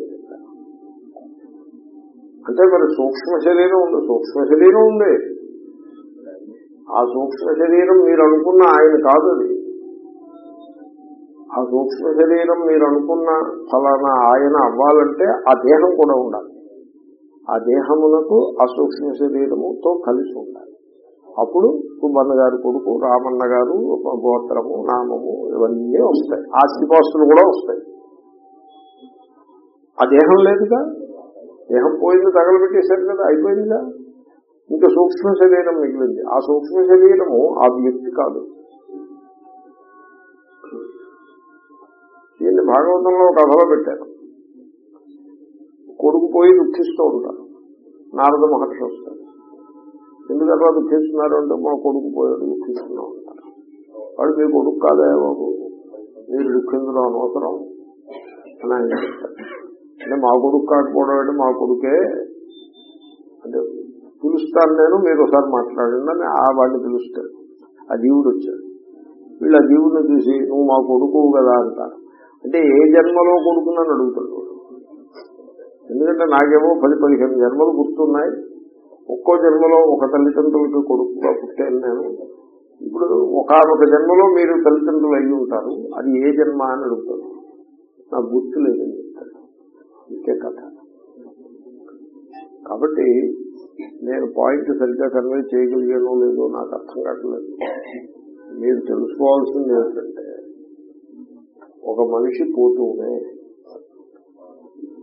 అంటే మరి సూక్ష్మ శరీరం ఉంది సూక్ష్మ శరీరం ఉంది. ఆ సూక్ష్మ శరీరం మీరు అనుకున్న ఆయన కాదు అది. ఆ సూక్ష్మ శరీరం మీరు అనుకున్న ఫలానా ఆయన అవ్వాలంటే ఆ దేహం కూడా ఉండాలి. ఆ దేహమునకు ఆ సూక్ష్మ శరీరముతో కలిసి ఉండాలి. అప్పుడు సుబ్బన్న గారి కొడుకు రామన్న గారు గోత్రము నామము ఇవన్నీ వస్తాయి. ఆస్తిపాస్తులు కూడా వస్తాయి. ఆ దేహం లేదుగా? దేహం పోయింది తగలబెట్టేశారు కదా అయిపోయిందిగా? ఇంకా సూక్ష్మ శరీరం మిగిలింది. ఆ సూక్ష్మ శరీరము ఆ వ్యక్తి కాదు. దీన్ని భాగవతంలో కథలో పెట్టారు. కొడుకు పోయి దుఃఖిస్తూ ఉంటారు నారద మహర్షి వస్తారు ఎందుకంటే దుఃఖిస్తున్నారు అంటే మా కొడుకు పోయాడు దుఃఖిస్తున్నాం అంటారు వాడు మీ కొడుకు కాదా బాబు. మీరు దుఃఖించడం అనవసరం. అని ఆయన చెప్తారు అంటే మా కొడుకు కాకపోవడం అంటే మా కొడుకే అంటే పిలుస్తాను నేను మీరు ఒకసారి మాట్లాడండి అని ఆ వాడిని పిలుస్తాడు. ఆ దీవుడు వచ్చాడు. వీళ్ళు ఆ జీవుడిని చూసి నువ్వు మా కొడుకు కదా అంటారు. అంటే ఏ జన్మలో కొడుకునని అడుగుతాడు ఎందుకంటే నాకేమో పది పదిహేను జన్మలు గుర్తున్నాయి. ఒక్కో జన్మలో ఒక తల్లిదండ్రులకి కొడుకుగా పుట్టాను నేను. ఇప్పుడు ఒకనొక జన్మలో మీరు తల్లిదండ్రులు అయి ఉంటారు. అది ఏ జన్మ అని అడుగుతారు. నాకు గుర్తు లేదని చెప్తాను ఇంకే కథ. కాబట్టి నేను పాయింట్ సరిగ్గా కన్వే చేయగలిగానో లేదో నాకు అర్థం కావట్లేదు. మీరు తెలుసుకోవాల్సింది ఏంటంటే ఒక మనిషి పోతూనే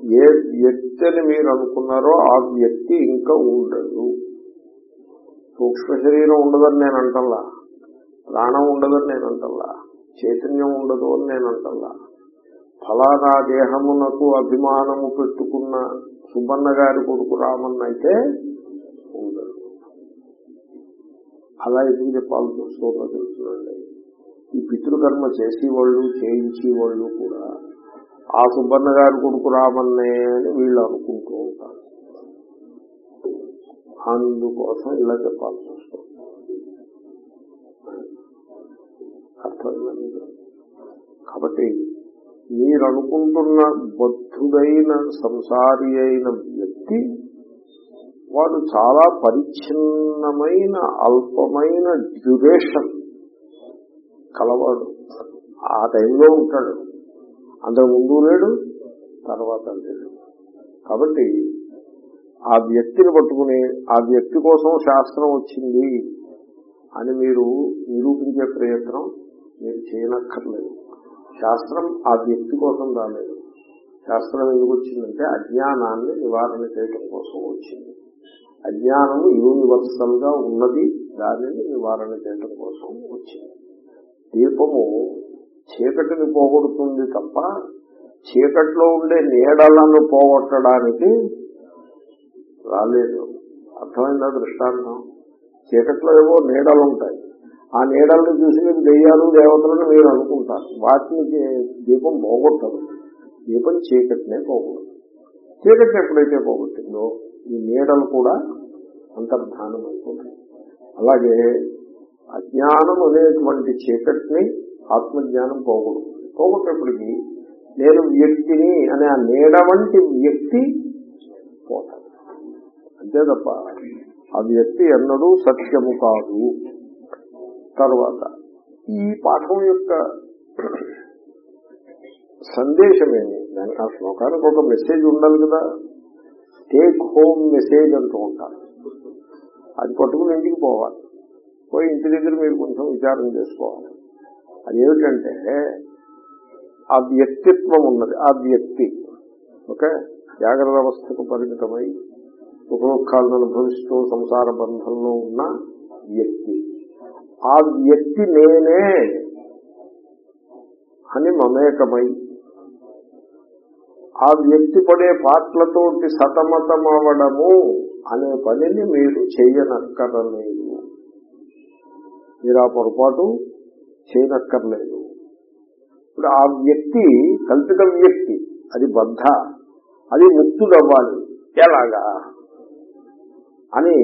ఏ వ్యక్తి అని మీరు అనుకున్నారో ఆ వ్యక్తి ఇంకా ఉండదు సూక్ష్మ శరీరం ఉండదని నేను అంటల్లా. ప్రాణం ఉండదని నేను అంటల్లా. చైతన్యం ఉండదు అని నేను అంటల్లా. ఫలానా దేహమునకు అభిమానము పెట్టుకున్న సుబ్బన్న గారి కొడుకు రామన్న అయితే ఉండదు అలా ఎందుకు చెప్పాల్సి వస్తుందో తెలుసునండి. ఈ పితృకర్మ చేసేవాళ్ళు చేయించేవాళ్ళు కూడా ఆ సుబ్బన్న గారి కొడుకు రామన్నే అని వీళ్ళు అనుకుంటూ ఉంటారు. అందుకోసం ఇలా చెప్పాల్సి వస్తుంది. కాబట్టి మీరు అనుకుంటున్న బద్ధుడైన సంసారి అయిన వ్యక్తి వాడు చాలా పరిచ్ఛిన్నమైన అల్పమైన డ్యూరేషన్ కలవాడు. ఆ టైంలో ఉంటాడు. అంతకు ముందు లేడు తర్వాత లేడు కాబట్టి ఆ వ్యక్తిని పట్టుకుని ఆ వ్యక్తి కోసం శాస్త్రం వచ్చింది అని మీరు నిరూపించే ప్రయత్నం మీరు చేయనక్కర్లేదు. శాస్త్రం ఆ వ్యక్తి కోసం రాలేదు. శాస్త్రం ఎందుకు వచ్చిందంటే అజ్ఞానాన్ని నివారణ చేయటం కోసం వచ్చింది. అజ్ఞానం యూనివర్సల్గా ఉన్నది దానిని నివారణ చేయటం కోసం వచ్చింది. దీపము చీకటిని పోగొడుతుంది తప్ప చీకట్లో ఉండే నీడలను పోగొట్టడానికి రాలేదు. అర్థమైందా దృష్టాంతం? చీకట్లో ఏవో నీడలు ఉంటాయి ఆ నీడలను చూసి మీరు దెయ్యాలు దేవతలను మీరు అనుకుంటారు. వాటిని దీపం పోగొట్టదు దీపం చీకటినే పోగొడదు. చీకటిని ఎప్పుడైతే పోగొట్టిందో ఈ నీడలు కూడా అంతర్ధానం అయిపోతాయి అలాగే అజ్ఞానం అనేటువంటి చీకటిని ఆత్మజ్ఞానం పోగొడుతుంది పోగొట్టేప్పటికీ నేను వ్యక్తిని అనే ఆ నీడ వంటి వ్యక్తి పోతాడు. అంతే తప్ప ఆ వ్యక్తి ఎన్నడూ సత్యము కాదు. తర్వాత ఈ పాఠం యొక్క సందేశమేమి దానికి ఆ శ్లోకానికి ఒక మెసేజ్ ఉండాలి కదా. టేక్ హోమ్ మెసేజ్ అంటూ ఉంటారు. అది పట్టుకుని ఇంటికి పోవాలి. పోయి ఇంటి దగ్గర మీరు కొంచెం విచారం చేసుకోవాలి. అదేమిటంటే ఆ వ్యక్తిత్వం ఉన్నది ఆ వ్యక్తి ఓకే? జాగ్రత్త అవస్థకు పరిమితమై సుఖదుఖాలను అనుభవిస్తూ సంసార బంధంలో ఉన్న వ్యక్తి. ఆ వ్యక్తి నేనే అని మమేకమై ఆ వ్యక్తి పడే పాటలతోటి సతమతమవడము అనే పనిని మీరు చేయనక్కరలేదు. మీరు ఆ పొరపాటు చేయనక్కర్లేదు. ఇప్పుడు ఆ వ్యక్తి కల్పిత వ్యక్తి అది బద్ధ అది ముక్తుడవ్వాలి. ఎలాగా? అని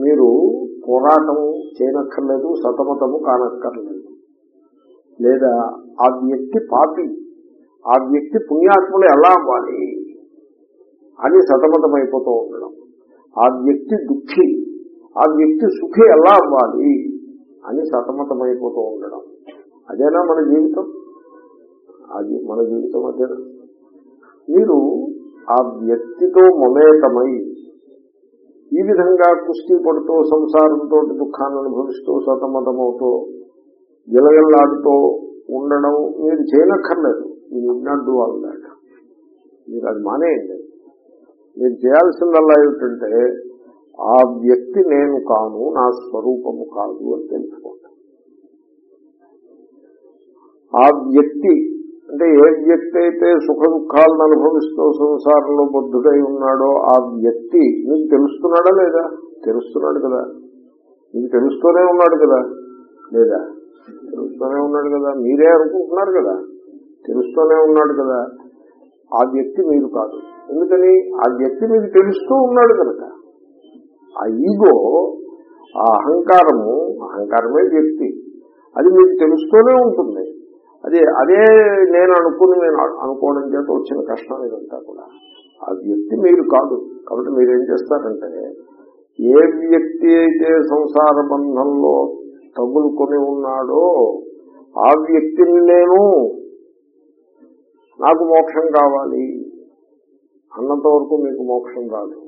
మీరు పోరాటము చేయనక్కర్లేదు సతమతము కానక్కర్లేదు. లేదా ఆ వ్యక్తి పాపి ఆ వ్యక్తి పుణ్యాత్ములు ఎలా అవ్వాలి? అని సతమతమైపోతూ ఉండడం. ఆ వ్యక్తి దుఃఖి ఆ వ్యక్తి సుఖి ఎలా అవ్వాలి? అని సతమతమైపోతూ ఉండడం. అదేనా మన జీవితం? అది మన జీవితం అదేనా? మీరు ఆ వ్యక్తితో మమేకమై ఈ విధంగా కుస్తీ పడుతూ సంసారంతో దుఃఖాన్ని అనుభవిస్తూ సతమతమవుతూ గిలగల్లాడుతూ ఉండడం మీరు చేయనక్కర్లేదు. మీరు ఉన్నట్టు వాళ్ళు మీరు అది మానేయండి. మీరు చేయాల్సిందల్లా ఏమిటంటే ఆ వ్యక్తి నేను కాను నా స్వరూపము కాదు అని తెలుసుకోండి. ఆ వ్యక్తి అంటే ఏ వ్యక్తి అయితే సుఖ దుఃఖాలను అనుభవిస్తూ సంసారంలో బుద్ధుడై ఉన్నాడో ఆ వ్యక్తి మీకు తెలుస్తున్నాడా లేదా? తెలుస్తున్నాడు కదా. నీకు తెలుస్తూనే ఉన్నాడు కదా. లేదా? తెలుస్తూనే ఉన్నాడు కదా. మీరే అనుకుంటున్నారు కదా. తెలుస్తూనే ఉన్నాడు కదా. ఆ వ్యక్తి మీరు కాదు. ఎందుకని? ఆ వ్యక్తి మీకు తెలుస్తూ ఉన్నాడు కనుక. ఆ ఈగో ఆ అహంకారము అహంకారమే వ్యక్తి. అది మీకు తెలుస్తూనే ఉంటుంది. అది అదే నేను అనుకుని నేను అనుకోవడం చేత వచ్చిన కష్టం ఇదంతా కూడా. ఆ వ్యక్తి మీరు కాదు. కాబట్టి మీరేం చేస్తారంటే ఏ వ్యక్తి అయితే సంసార బంధంలో తగులుకొని ఉన్నాడో ఆ వ్యక్తిని నేను నాకు మోక్షం కావాలి. అన్నంత వరకు మీకు మోక్షం రాదు.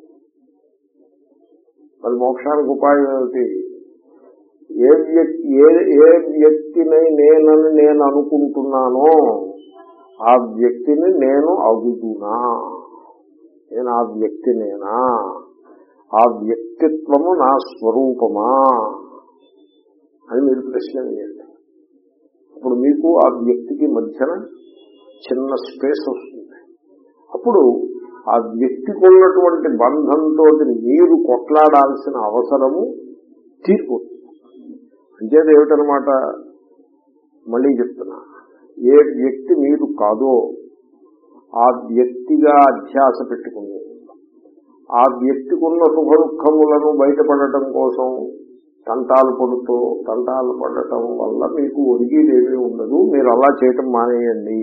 మరి మోక్షానికి ఉపాయం ఏమిటి? ఏ వ్యక్తి ఏ ఏ వ్యక్తిని నేనని నేను అనుకుంటున్నానో ఆ వ్యక్తిని నేను అగుదునా? నేను ఆ వ్యక్తినేనా ఆ వ్యక్తిత్వము నా స్వరూపమా? అని మీరు ప్రశ్న వేయండి. అప్పుడు మీకు ఆ వ్యక్తికి మధ్యన చిన్న స్పేస్ వస్తుంది. అప్పుడు ఆ వ్యక్తికి ఉన్నటువంటి బంధంతో మీరు కొట్లాడాల్సిన అవసరము తీరిపోతుంది. అంచేది ఏమిటనమాట మళ్ళీ చెప్తున్నా. ఏ వ్యక్తి మీరు కాదో ఆ వ్యక్తిగా అధ్యాస పెట్టుకుని ఆ వ్యక్తికి ఉన్న సుఖ దుఃఖములను బయటపడటం కోసం తంటాలు పడుతూ తంటాలు పడటం వల్ల మీకు ఒరిగిదేమీ ఉండదు. మీరు అలా చేయటం మానేయండి.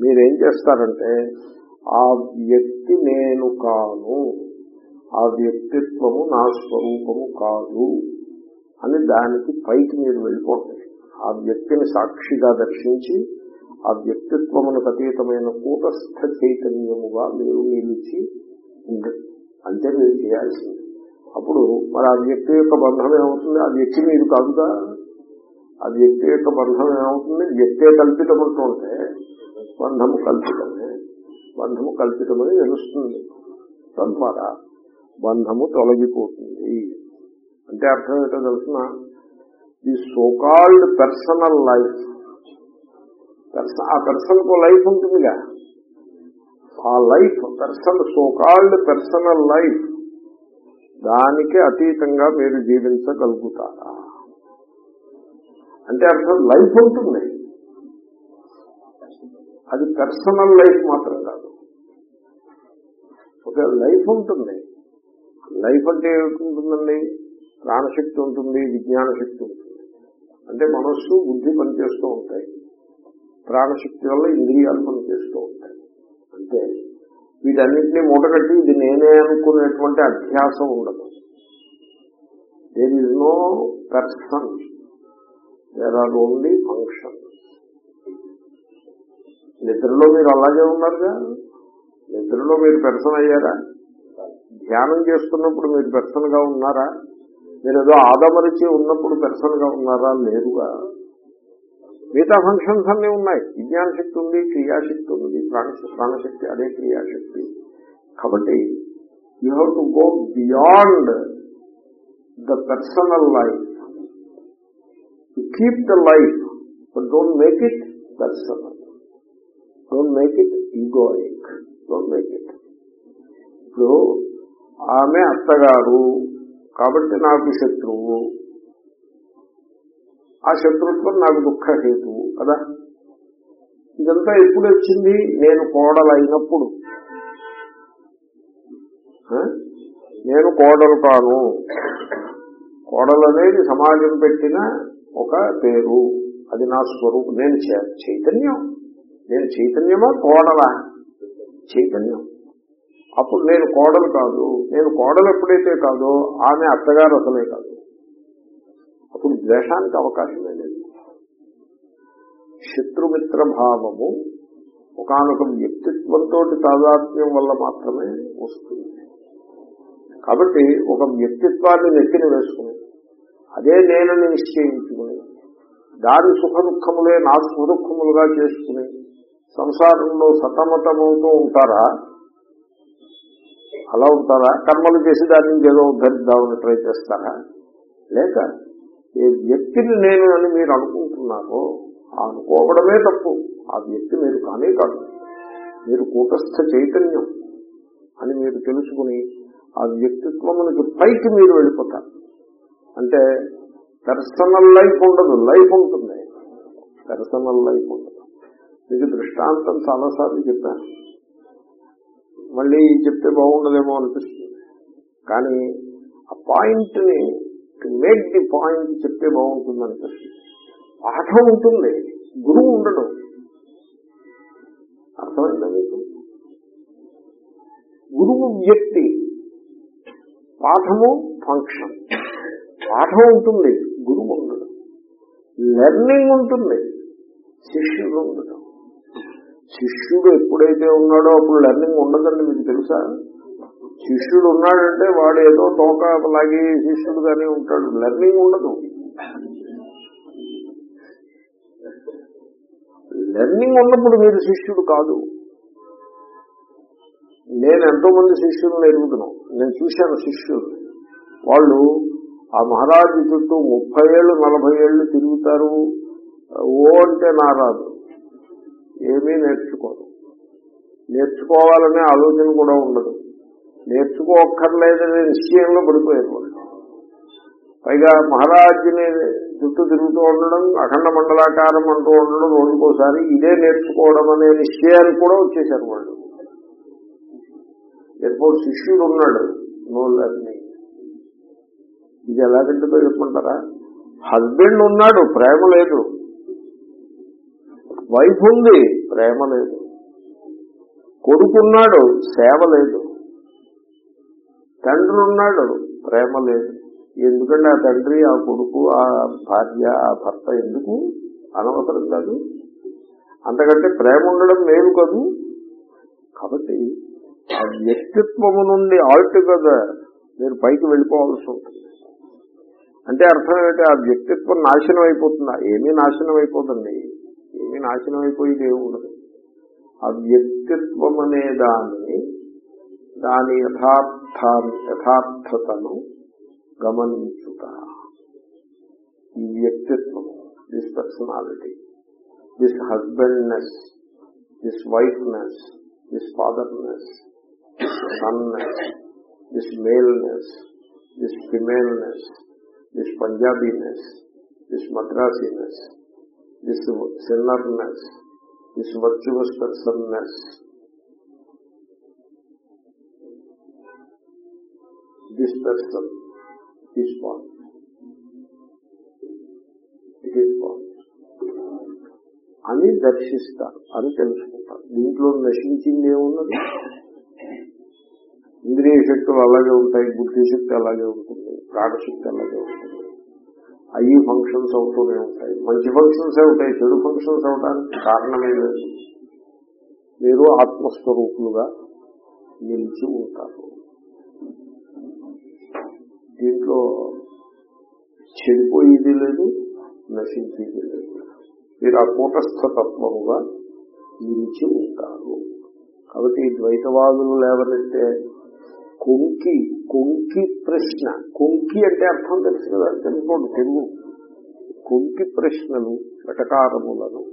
మీరేం చేస్తారంటే ఆ వ్యక్తి నేను కాను ఆ వ్యక్తిత్వము నా స్వరూపము కాదు. అని దానికి పైకి మీరు వెళ్ళిపోండి ఆ వ్యక్తిని సాక్షిగా దర్శించి ఆ వ్యక్తిత్వమునకు అతీతమైన కూటస్థ చైతన్యముగా మీరు నిలిచి ఉండండి అంతే మీరు చేయాల్సింది. అప్పుడు మరి ఆ వ్యక్తి యొక్క బంధం ఏమవుతుంది? ఆ వ్యక్తి మీరు కాదుగా. ఆ వ్యక్తి యొక్క బంధం ఏమవుతుంది? వ్యక్తే కల్పితమంటూ బంధము కల్పితమే. బంధము కల్పితమని తెలుస్తుంది. తద్వారా బంధము తొలగిపోతుంది. అంటే అర్థం ఏంటో తెలుసిన? ది సోకాల్డ్ పర్సనల్ లైఫ్ ఆ పర్సన్కు లైఫ్ ఉంటుందిగా. ఆ life person so called personal life దానికి అతీతంగా మీరు జీవించగలుగుతారా? అంటే అర్థం లైఫ్ ఉంటుంది. అది పర్సనల్ లైఫ్ మాత్రం కాదు. ఒక లైఫ్ ఉంటుంది లైఫ్ అంటే ఏమిటి ప్రాణశక్తి ఉంటుంది విజ్ఞాన శక్తి ఉంటుంది. అంటే మనస్సు బుద్ధి పనిచేస్తూ ఉంటాయి. ప్రాణశక్తి వల్ల ఇంద్రియాలు పనిచేస్తూ ఉంటాయి. అంటే వీటన్నింటినీ మూటగట్టి ఇది నేనే అనుకునేటువంటి అభ్యాసం ఉండదు. There is no person there are only function నిద్రలో మీరు అలాగే ఉన్నారుగా? నిద్రలో మీరు పెర్సన్ అయ్యారా? ధ్యానం చేస్తున్నప్పుడు మీరు పెర్సన్గా ఉన్నారా? మీరు ఏదో ఆదమరిచి ఉన్నప్పుడు పెర్సన్గా ఉన్నారా? లేరుగా మిగతా ఫంక్షన్స్ అన్నీ ఉన్నాయి. విజ్ఞాన శక్తి ఉంది క్రియాశక్తి ఉంది ప్రాణ ప్రాణశక్తి అదే క్రియాశక్తి. కాబట్టి you have to go beyond the personal life. To keep the life but don't make it personal. Don't make it egoic. Don't make it. ఇప్పుడు ఆమె అత్తగారు కాబట్టి నాకు శత్రువు. ఆ శత్రుత్వం నాకు దుఃఖహేతువు కదా? ఇదంతా ఎప్పుడు వచ్చింది? నేను కోడలైనప్పుడు. నేను కోడలు కాను. కోడలు అనేది సమాజం పెట్టిన ఒక పేరు. అది నా స్వరూపం. నేను చే- చైతన్యం. నేను చైతన్యమా? కోడలా? చైతన్యం. అప్పుడు నేను కోడలు కాదు. నేను కోడలు ఎప్పుడైతే కాదో ఆమె అత్తగారు అసలే కాదు. అప్పుడు ద్వేషానికి అవకాశమే లేదు శత్రుమిత్ర భావము ఒకనొక వ్యక్తిత్వంతో తాదాత్మ్యం వల్ల మాత్రమే వస్తుంది. కాబట్టి ఒక వ్యక్తిత్వాన్ని నెత్తిన వేసుకుని అదే నేనని నిశ్చయించుకుని దాని సుఖ దుఃఖములే నా సుఖ దుఃఖములుగా చేసుకుని సంసారంలో సతమతమవుతూ ఉంటారా? అలా ఉంటారా? కర్మలు చేసి దాని నుంచి ఏదో ఉద్ధరిద్దామని ట్రై చేస్తారా? లేక ఏ వ్యక్తిని నేను అని మీరు అనుకుంటున్నారో అనుకోవడమే తప్పు. ఆ వ్యక్తి మీరు కానే కాదు. మీరు కూటస్థ చైతన్యం అని మీరు తెలుసుకుని ఆ వ్యక్తిత్వమునికి పైకి మీరు వెళ్ళిపోతారు. అంటే పర్సనల్ లైఫ్ ఉండదు లైఫ్ ఉంటుంది. పర్సనల్ లైఫ్ ఉండదు. మీకు దృష్టాంతం చాలాసార్లు చెప్పాను. మళ్ళీ చెప్తే బాగుండదేమో అనిపిస్తుంది. కానీ ఆ పాయింట్ని టు మేక్ ది పాయింట్ చెప్తే బాగుంటుంది అనిపిస్తుంది. పాఠం ఉంటుంది గురువు ఉండడు. అర్థమైందా మీకు? గురువు వ్యక్తి పాఠము ఫంక్షన్ పాఠం ఉంటుంది గురువు ఉండడు. లెర్నింగ్ ఉంటుంది శిష్యుడు ఉండడు. శిష్యుడు ఎప్పుడైతే ఉన్నాడో అప్పుడు లెర్నింగ్ ఉండదండి మీకు తెలుసా? శిష్యుడు ఉన్నాడంటే వాడు ఏదో తోక లాగి శిష్యుడుగానే ఉంటాడు. లెర్నింగ్ ఉండదు. లెర్నింగ్ ఉన్నప్పుడు మీరు శిష్యుడు కాదు. నేను ఎంతో మంది శిష్యులను ఎరుగుతున్నాం. నేను చూశాను శిష్యులు వాళ్ళు ఆ మహారాజు చుట్టూ ముప్పై ఏళ్ళు నలభై ఏళ్ళు తిరుగుతారు. ఓ అంటే నారాదు ఏమీ నేర్చుకోదు. నేర్చుకోవాలనే ఆలోచన కూడా ఉండదు. నేర్చుకోక్కర్లేదనే నిశ్చయంలో పడిపోయారు వాళ్ళు. పైగా మహారాజుని చుట్టూ తిరుగుతూ ఉండడం అఖండ మండలాకారం అంటూ ఉండడం రోజుకోసారి ఇదే నేర్చుకోవడం అనే నిశ్చయానికి కూడా వచ్చేసారు వాళ్ళు. ఎప్పుడు శిష్యుడు ఉన్నాడు నోళ్ళని ఇది ఎలాగంటుందో చెప్పమంటారా? హస్బెండ్ ఉన్నాడు ప్రేమ లేదు. వైఫ్ ఉంది ప్రేమ లేదు. కొడుకున్నాడు సేవ లేదు. తండ్రి ఉన్నాడు ప్రేమ లేదు. ఎందుకంటే ఆ తండ్రి ఆ కొడుకు ఆ భార్య ఆ భర్త ఎందుకు? అనవసరం కాదు. అంతకంటే ప్రేమ ఉండడం మేలు కాదు. కాబట్టి ఆ వ్యక్తిత్వము నుండి ఆల్టుగెదర్ మీరు పైకి వెళ్ళిపోవాల్సి ఉంటుంది. అంటే అర్థం ఏంటి ఆ వ్యక్తిత్వం నాశనం అయిపోతుందా? ఏమీ నాశనం అయిపోతుంది ఏమీ నాశనం అయిపోయేది ఏమి ఉండదు ఆ వ్యక్తిత్వం అనే దాన్ని దాని యథార్థ యథార్థతను గమనించుట ఈ వ్యక్తిత్వం this personality this husbandness this wifeness this fatherness this sonness this maleness this femaleness this Punjabiness this Madrasiness this sinnerness this virtuous personness this person this point it is point అని దర్శిస్తారు అని తెలుసుకుంటారు. దీంట్లో నశించింది ఏమున్నది? ఇంద్రియ శక్తులు అలాగే ఉంటాయి బుద్ధి శక్తి అలాగే ఉంటుంది ప్రాణశక్తి అలాగే ఉంటుంది. అవి ఫంక్షన్స్ అవుతూనే ఉంటాయి. మంచి ఫంక్షన్స్ ఉంటాయి చెడు ఫంక్షన్స్ అవడానికి కారణమే లేదు. మీరు ఆత్మస్వరూపులుగా నిలిచి ఉంటారు. దీంట్లో చెడిపోయేది లేదు నశించేది లేదు. మీరు ఆ కూటస్థతత్వముగా నిలిచి ఉంటారు. కాబట్టి ద్వైతవాదులు లేవనంటే కొంకి కొంకి ప్రశ్న. కొంకి అంటే అర్థం తెలుసు కదా తెలుసుకోండి తెలుగు. కొంకి ప్రశ్నలు వెటకారములను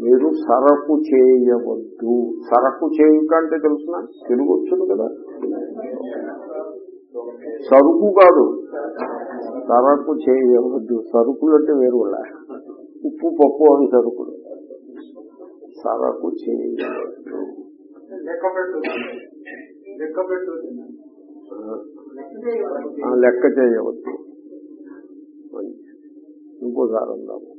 మీరు సరకు చేయవద్దు. సరకు చేయుక అంటే తెలుసిన? తెలుగు వచ్చును కదా? సరుకు కాదు. సరకు చేయవద్దు. సరుకులు అంటే వేరు ఉప్పు పప్పు అవి సరుకులు సరకు చేయవద్దు. లెక్క చేయవచ్చు మంచిది. ఇంకోసారి అందాము